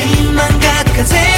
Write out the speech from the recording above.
힘만 가득한 세